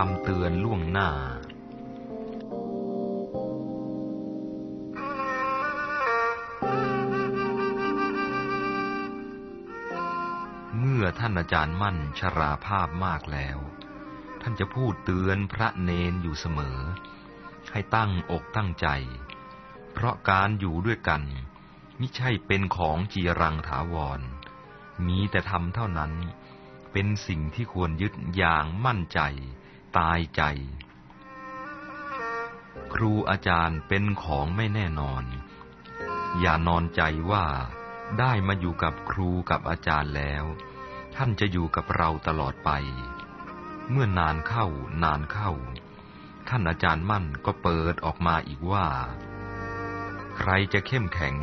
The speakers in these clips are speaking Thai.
คำเตือนล่วงหน้า เมื่อท่านอาจารย์มั่นชราภาพมากแล้ว ท่านจะพูดเตือนพระเนนอยู่เสมอ ให้ตั้งอกตั้งใจ เพราะการอยู่ด้วยกันมิใช่เป็นของจีรังถาวร มีแต่ทำเท่านั้นเป็นสิ่งที่ควรยึดอย่างมั่นใจ ตายใจ ครูอาจารย์เป็นของไม่แน่นอน อย่านอนใจว่าได้มาอยู่กับครูกับอาจารย์แล้ว ท่านจะอยู่กับเราตลอดไป เมื่อนานเข้านานเข้า ท่านอาจารย์มั่นก็เปิดออกมาอีกว่า ใครจะเข้มแข็ง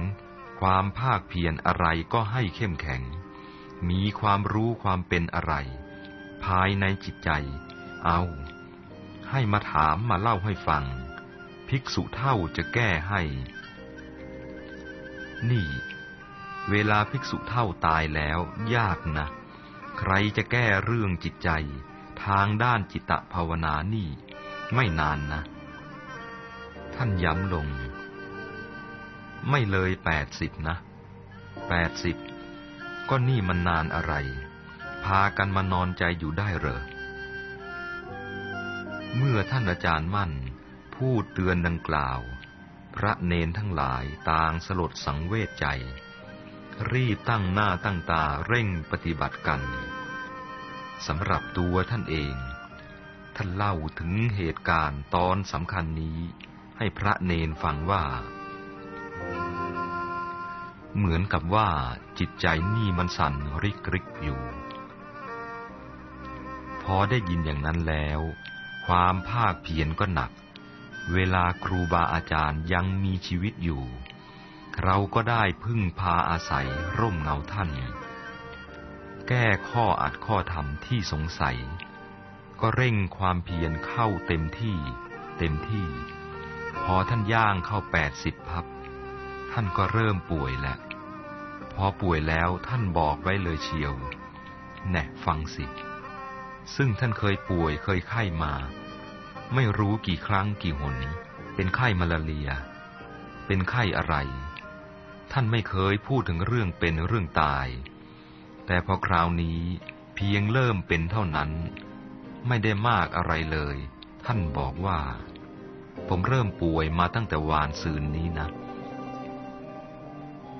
ความภาคเพียรอะไรก็ให้เข้มแข็ง มีความรู้ความเป็นอะไร ภายในจิตใจ เอา ให้มาถามมาเล่าให้ฟัง ภิกษุเท่าจะแก้ให้ นี่ เวลาภิกษุเท่าตายแล้ว ยากนะ ใครจะแก้เรื่องจิตใจ ทางด้านจิตภาวนานี่ ไม่นานนะ ท่านย้ำลง ไม่เลยแปดสิบนะแปดสิบก็นี่มันนานอะไร พากันมานอนใจอยู่ได้เหรอ เมื่อท่านอาจารย์มั่น พูดเตือนดังกล่าว พระเนนทั้งหลายต่างสลดสังเวชใจ รีบตั้งหน้าตั้งตาเร่งปฏิบัติกันสำหรับตัวท่านเอง ท่านเล่าถึงเหตุการณ์ตอนสำคัญนี้ ให้พระเนนฟังว่า เหมือนกับว่าจิตใจนี่มันสั่นริกริกอยู่ พอได้ยินอย่างนั้นแล้ว ความภาคเพียรก็หนัก เวลาครูบาอาจารย์ยังมีชีวิตอยู่ เราก็ได้พึ่งพาอาศัยร่มเงาท่าน แก้ข้ออัดข้อธรรมที่สงสัย ก็เร่งความเพียรเข้าเต็มที่ เต็มที่ พอท่านย่างเข้าแปดสิบพับ ท่านก็เริ่มป่วยแหละพอป่วยแล้วท่านบอกไว้เลยเชียว แน่ฟังสิ ซึ่งท่านเคยป่วยเคยไข้มา ไม่รู้กี่ครั้งกี่หน เป็นไข้มาลาเรีย เป็นไข้อะไร ท่านไม่เคยพูดถึงเรื่องเป็นเรื่องตาย แต่พอคราวนี้เพียงเริ่มเป็นเท่านั้น ไม่ได้มากอะไรเลย ท่านบอกว่า ผมเริ่มป่วยมาตั้งแต่วานซืนนี้นะ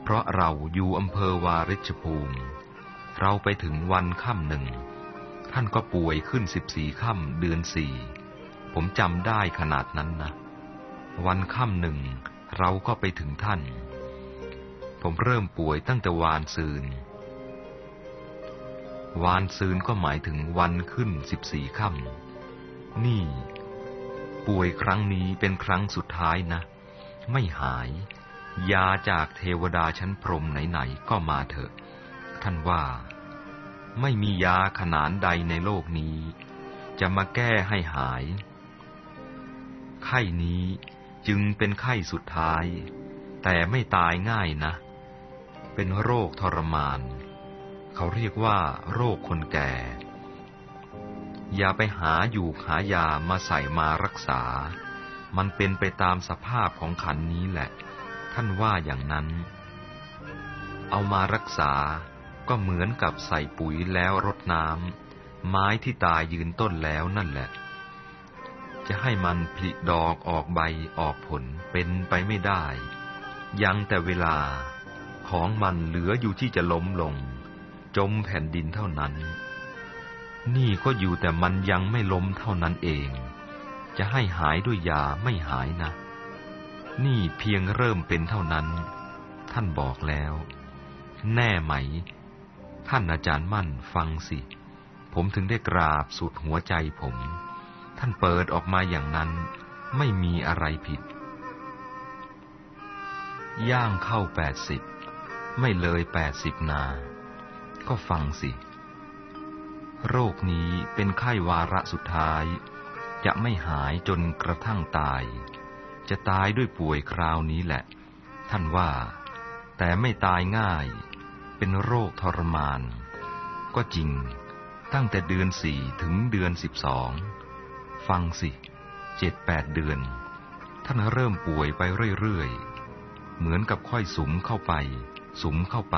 เพราะเราอยู่อำเภอวาริชภูมิ เราไปถึงวันค่ำหนึ่ง ท่านก็ป่วยขึ้นสิบสี่ค่ำเดือนสี่ผมจำได้ขนาดนั้นนะวันค่ำหนึ่งเราก็ไปถึงท่าน ผมเริ่มป่วยตั้งแต่วานซืน วานซืนก็หมายถึงวันขึ้นสิบสี่ค่ำนี่ ป่วยครั้งนี้เป็นครั้งสุดท้ายนะ ไม่หาย ยาจากเทวดาชั้นพรมไหนๆก็มาเถอะ ท่านว่า ไม่มียาขนานใดในโลกนี้ จะมาแก้ให้หาย ไข้นี้จึงเป็นไข้สุดท้าย แต่ไม่ตายง่ายนะ เป็นโรคทรมาน เขาเรียกว่า โรคคนแก่ อย่าไปหาอยู่หายามาใส่มารักษา มันเป็นไปตามสภาพของขันนี้แหละ ท่านว่าอย่างนั้น เอามารักษา ก็เหมือนกับใส่ปุ๋ยแล้วรดน้ำไม้ที่ตายยืนต้นแล้วนั่นแหละ จะให้มันผลิดอกออกใบออกผลเป็นไปไม่ได้ ยังแต่เวลาของมันเหลืออยู่ที่จะล้มลง จมแผ่นดินเท่านั้น นี่ก็อยู่แต่มันยังไม่ล้มเท่านั้นเอง จะให้หายด้วยยาไม่หายนะ นี่เพียงเริ่มเป็นเท่านั้น ท่านบอกแล้ว แน่ไหม ท่านอาจารย์มั่นฟังสิ ผมถึงได้กราบสุดหัวใจผม ท่านเปิดออกมาอย่างนั้น ไม่มีอะไรผิด ย่างเข้าแปดสิบไม่เลยแปดสิบนา ก็ฟังสิ โรคนี้เป็นไข้วาระสุดท้าย จะไม่หายจนกระทั่งตาย จะตายด้วยป่วยคราวนี้แหละ ท่านว่า แต่ไม่ตายง่าย เป็นโรคทรมาน ก็จริง ตั้งแต่เดือนสี่ถึงเดือนสิบสอง ฟังสิเจ็ดแปดเดือน ท่านเริ่มป่วยไปเรื่อยๆ เหมือนกับค่อยสุมเข้าไป สุมเข้าไป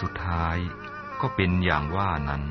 สุดท้ายก็เป็นอย่างว่านั้น